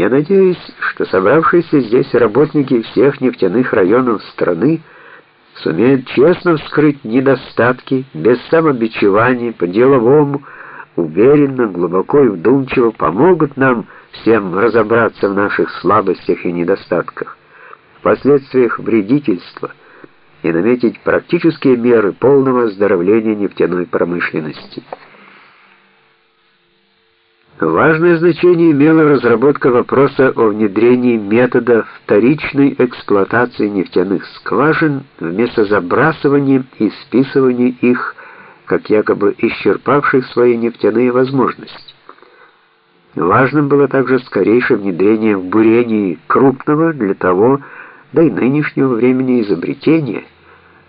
Я надеюсь, что собравшиеся здесь работники всех нефтяных районов страны сумеют честно вскрыть недостатки, без самобичевания, по-деловому, уверенно, глубоко и вдумчиво помогут нам всем разобраться в наших слабостях и недостатках, в последствиях вредительства и наметить практические меры полного оздоровления нефтяной промышленности. Важное значение имела разработка вопроса о внедрении метода вторичной эксплуатации нефтяных скважин вместо забрасывания и списывания их как якобы исчерпавших свои нефтяные возможности. Важным было также скорейшее внедрение в бурении крупного для того, до и нынешнего времени изобретения,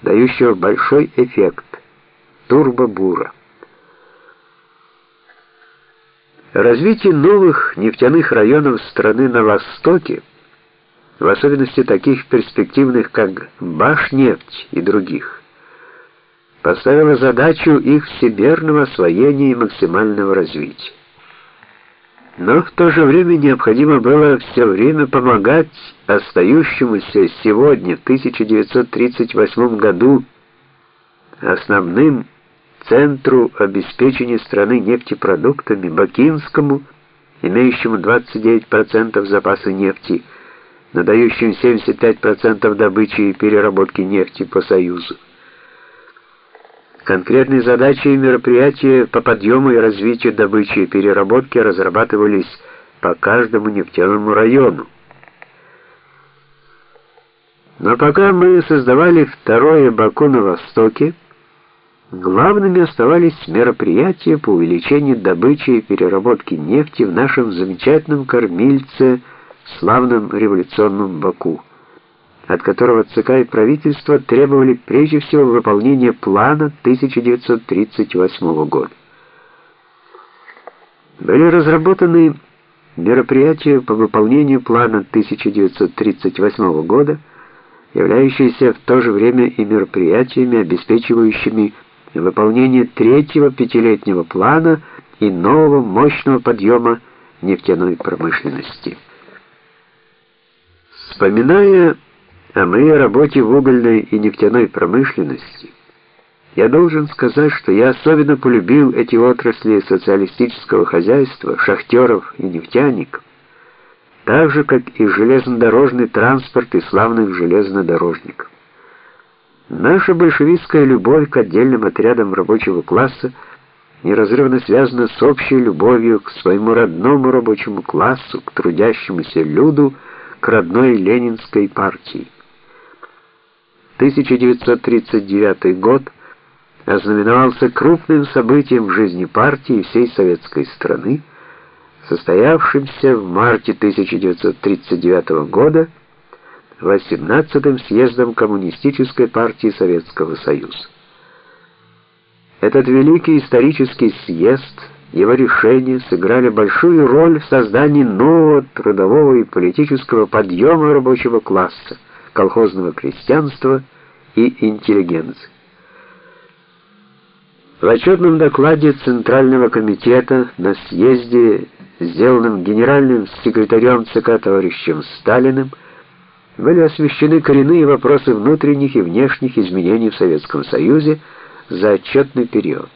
дающего большой эффект турбобура. Развитие новых нефтяных районов страны на востоке, в особенности таких перспективных, как Башнефть и других, поставило задачу их всемерного освоения и максимального развития. Но в то же время необходимо было все время помогать остающемуся сегодня, в 1938 году, основным Центру обеспечения страны нефтепродуктами Бакинскому, имеющему 29% запаса нефти, надающим 75% добычи и переработки нефти по Союзу. Конкретные задачи и мероприятия по подъему и развитию добычи и переработки разрабатывались по каждому нефтяному району. Но пока мы создавали второе Баку на Востоке, Главными оставались мероприятия по увеличению добычи и переработки нефти в нашем замечательном кормильце, славном революционном Баку, от которого ЦК и правительство требовали прежде всего выполнения плана 1938 года. Были разработаны мероприятия по выполнению плана 1938 года, являющиеся в то же время и мероприятиями, обеспечивающими выполнение третьего пятилетнего плана и нового мощного подъема нефтяной промышленности. Вспоминая о моей работе в угольной и нефтяной промышленности, я должен сказать, что я особенно полюбил эти отрасли социалистического хозяйства, шахтеров и нефтяников, так же, как и железнодорожный транспорт и славных железнодорожников. Наша большевистская любовь к отдельным отрядам рабочего класса неразрывно связана с общей любовью к своему родному рабочему классу, к трудящемуся люду, к родной ленинской партии. 1939 год ознаменовался крупным событием в жизни партии всей советской страны, состоявшимся в марте 1939 года 18-м съездом Коммунистической партии Советского Союза. Этот великий исторический съезд, его решения сыграли большую роль в создании нового трудового и политического подъема рабочего класса, колхозного крестьянства и интеллигенции. В отчетном докладе Центрального комитета на съезде, сделанном генеральным секретарем ЦК товарищем Сталиным, были освещены коренные вопросы внутренних и внешних изменений в Советском Союзе за отчетный период.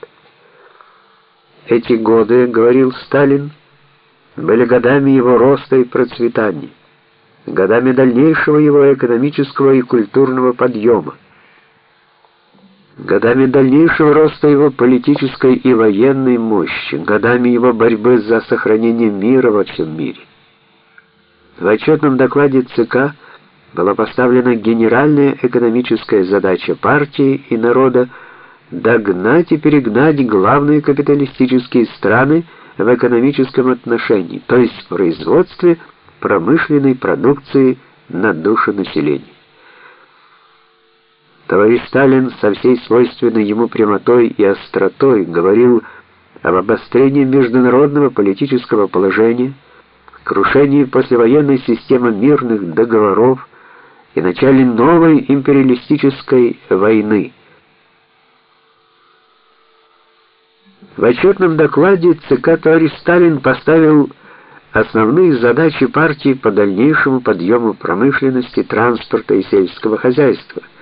Эти годы, говорил Сталин, были годами его роста и процветания, годами дальнейшего его экономического и культурного подъема, годами дальнейшего роста его политической и военной мощи, годами его борьбы за сохранение мира во всем мире. В отчетном докладе ЦК была поставлена генеральная экономическая задача партии и народа догнать и перегнать главные капиталистические страны в экономическом отношении, то есть в производстве промышленной продукции на душу населения. Товарищ Сталин со всей свойственной ему прямотой и остротой говорил об обострении международного политического положения, крушении послевоенной системы мирных договоров, и начале новой империалистической войны. В отчетном докладе ЦК товарищ Сталин поставил основные задачи партии по дальнейшему подъему промышленности, транспорта и сельского хозяйства –